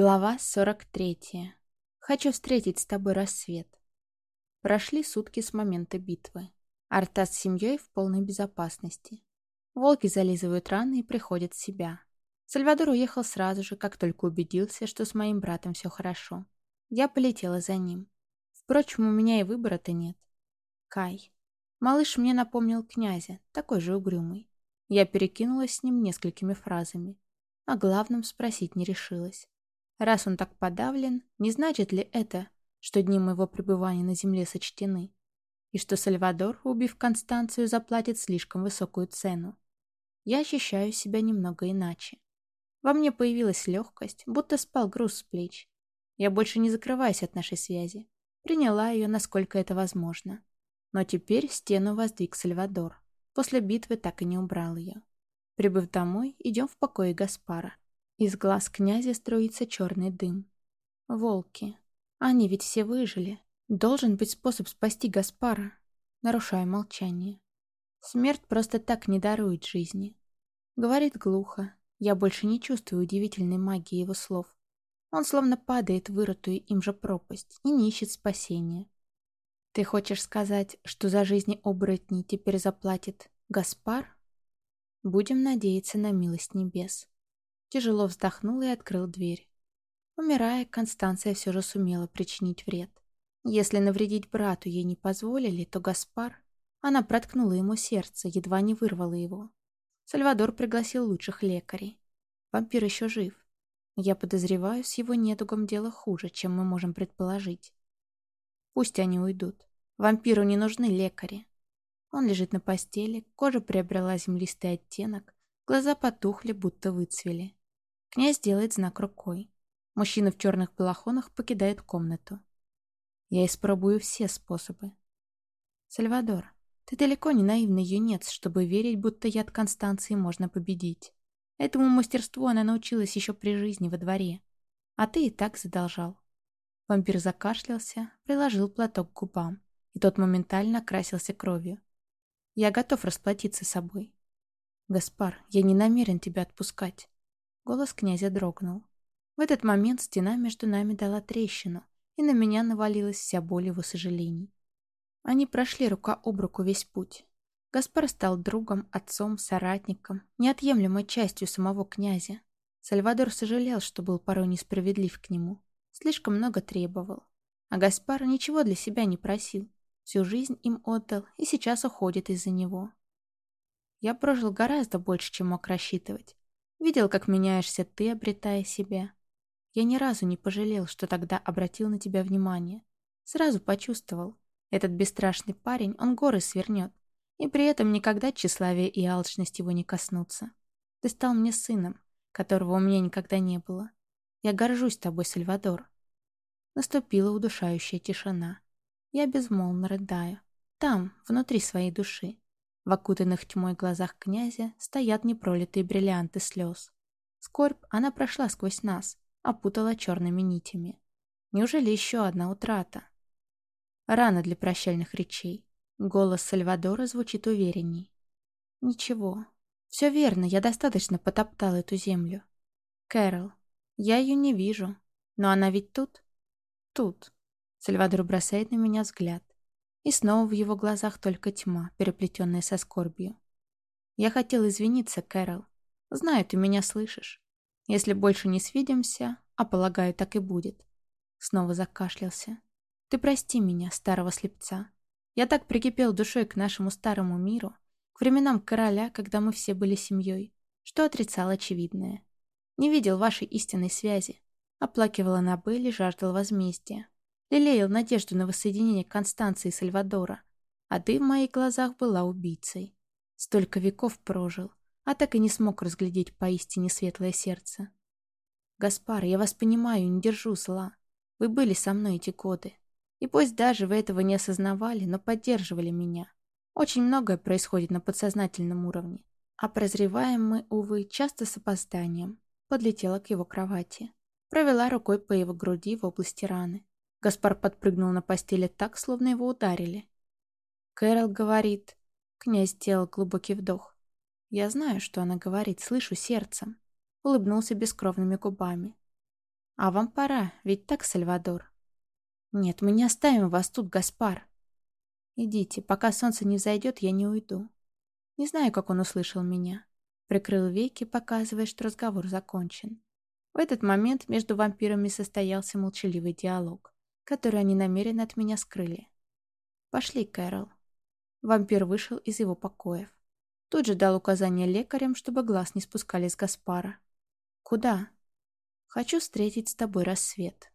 Глава 43. Хочу встретить с тобой рассвет. Прошли сутки с момента битвы. Арта с семьей в полной безопасности. Волки зализывают раны и приходят в себя. Сальвадор уехал сразу же, как только убедился, что с моим братом все хорошо. Я полетела за ним. Впрочем, у меня и выбора-то нет. Кай. Малыш мне напомнил князя, такой же угрюмый. Я перекинулась с ним несколькими фразами. О главном спросить не решилась. Раз он так подавлен, не значит ли это, что дни моего пребывания на земле сочтены, и что Сальвадор, убив Констанцию, заплатит слишком высокую цену? Я ощущаю себя немного иначе. Во мне появилась легкость, будто спал груз с плеч. Я больше не закрываюсь от нашей связи. Приняла ее, насколько это возможно. Но теперь стену воздвиг Сальвадор. После битвы так и не убрал ее. Прибыв домой, идем в покое Гаспара. Из глаз князя струится черный дым. Волки. Они ведь все выжили. Должен быть способ спасти Гаспара. Нарушаю молчание. Смерть просто так не дарует жизни. Говорит глухо. Я больше не чувствую удивительной магии его слов. Он словно падает в вырытую им же пропасть и не ищет спасения. Ты хочешь сказать, что за жизни оборотней теперь заплатит Гаспар? Будем надеяться на милость небес. Тяжело вздохнул и открыл дверь. Умирая, Констанция все же сумела причинить вред. Если навредить брату ей не позволили, то Гаспар... Она проткнула ему сердце, едва не вырвала его. Сальвадор пригласил лучших лекарей. Вампир еще жив. Я подозреваю, с его недугом дело хуже, чем мы можем предположить. Пусть они уйдут. Вампиру не нужны лекари. Он лежит на постели, кожа приобрела землистый оттенок, глаза потухли, будто выцвели. Князь делает знак рукой. Мужчина в черных балахонах покидает комнату. Я испробую все способы. Сальвадор, ты далеко не наивный юнец, чтобы верить, будто яд Констанции можно победить. Этому мастерству она научилась еще при жизни во дворе. А ты и так задолжал. Вампир закашлялся, приложил платок к губам, и тот моментально окрасился кровью. Я готов расплатиться собой. Гаспар, я не намерен тебя отпускать. Голос князя дрогнул. В этот момент стена между нами дала трещину, и на меня навалилась вся боль его сожалений. Они прошли рука об руку весь путь. Гаспар стал другом, отцом, соратником, неотъемлемой частью самого князя. Сальвадор сожалел, что был порой несправедлив к нему. Слишком много требовал. А Гаспар ничего для себя не просил. Всю жизнь им отдал и сейчас уходит из-за него. Я прожил гораздо больше, чем мог рассчитывать. Видел, как меняешься ты, обретая себя. Я ни разу не пожалел, что тогда обратил на тебя внимание. Сразу почувствовал. Этот бесстрашный парень, он горы свернет. И при этом никогда тщеславие и алчность его не коснутся. Ты стал мне сыном, которого у меня никогда не было. Я горжусь тобой, Сальвадор. Наступила удушающая тишина. Я безмолвно рыдаю. Там, внутри своей души. В окутанных тьмой глазах князя стоят непролитые бриллианты слез. Скорбь она прошла сквозь нас, опутала черными нитями. Неужели еще одна утрата? Рано для прощальных речей. Голос Сальвадора звучит уверенней. Ничего. Все верно, я достаточно потоптал эту землю. Кэрол, я ее не вижу. Но она ведь тут? Тут. Сальвадор бросает на меня взгляд. И снова в его глазах только тьма, переплетенная со скорбью. Я хотел извиниться, Кэрол. Знаю, ты меня слышишь. Если больше не свидимся, а полагаю, так и будет. Снова закашлялся. Ты прости меня, старого слепца. Я так прикипел душой к нашему старому миру, к временам короля, когда мы все были семьей, что отрицал очевидное. Не видел вашей истинной связи. Оплакивал Аннабель жаждал возмездия лелеял надежду на воссоединение Констанции и Сальвадора, а ты в моих глазах была убийцей. Столько веков прожил, а так и не смог разглядеть поистине светлое сердце. Гаспар, я вас понимаю не держу зла. Вы были со мной эти годы. И пусть даже вы этого не осознавали, но поддерживали меня. Очень многое происходит на подсознательном уровне. А прозреваем мы, увы, часто с опозданием. Подлетела к его кровати. Провела рукой по его груди в области раны. Гаспар подпрыгнул на постели так, словно его ударили. Кэрол говорит... Князь сделал глубокий вдох. Я знаю, что она говорит, слышу сердцем. Улыбнулся бескровными губами. А вам пора, ведь так, Сальвадор? Нет, мы не оставим вас тут, Гаспар. Идите, пока солнце не взойдет, я не уйду. Не знаю, как он услышал меня. Прикрыл веки, показывая, что разговор закончен. В этот момент между вампирами состоялся молчаливый диалог, который они намеренно от меня скрыли. «Пошли, Кэрол». Вампир вышел из его покоев. Тут же дал указание лекарям, чтобы глаз не спускали с Гаспара. «Куда?» «Хочу встретить с тобой рассвет».